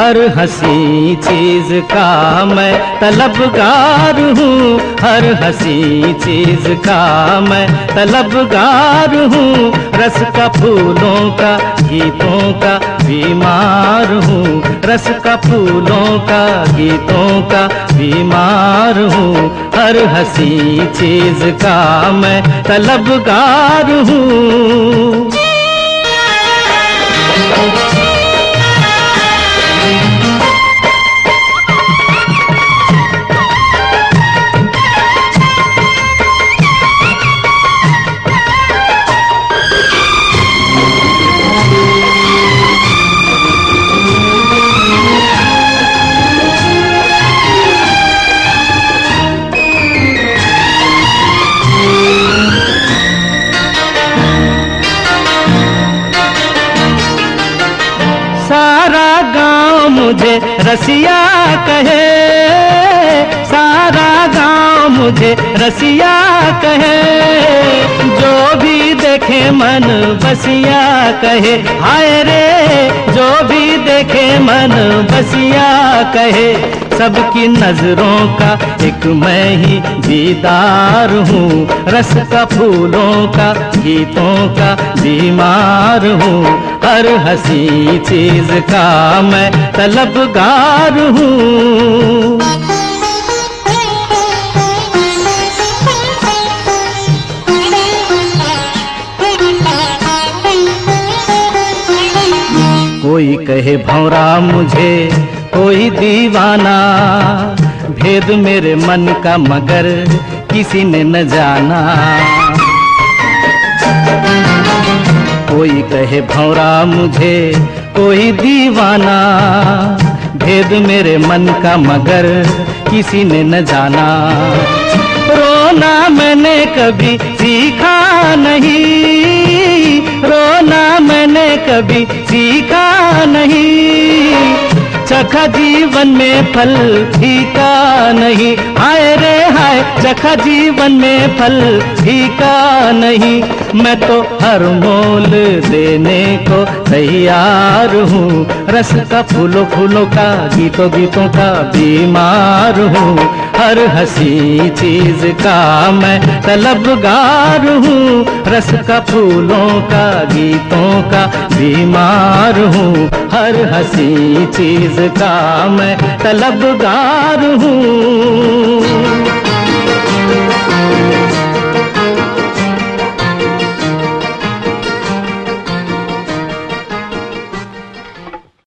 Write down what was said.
हर हँसी चीज़ का मैं तलबगार हूँ। हर हँसी चीज़ का मैं तलबगार हूँ। रस का फूलों का, गीतों का बीमार हूँ। रस का फूलों का, गीतों का बीमार हूँ। हर हँसी चीज़ का मैं तलबगार हूँ। मुझे रसिया कहे। सारा गाँव मुझे रसिया कहे। जो भी देखे मन बसिया कहे। हाय रे, जो भी देखे मन बसिया कहे। सबकी नज़रों का एक मैं ही दीदार हूँ। रस का फूलों का, गीतों का बीमार हूँ। हर हँसी चीज़ का मैं तलबगार हूँ। कोई कहे भौरा मुझे कोई दीवाना। भेद मेरे मन का मगर किसी ने न जाना। कोई कहे भौरा मुझे, कोई दीवाना। भेद मेरे मन का मगर किसी ने न जाना। रोना मैंने कभी सीखा नहीं। रोना मैंने कभी सीखा नहीं। चखा जीवन में फल फीका नहीं। हाय रे हाय, चखा जीवन में फल फीका नहीं। मैं तो हर मोल देने को तैयार हूँ। रस का फूलों फूलों का, गीतों गीतों का बीमार हूँ। हर हँसी चीज़ का मैं तलबगार हूँ। रस का फूलों का, गीतों का बीमार हूँ। हर हँसी चीज़ का मैं तलबगार हूँ।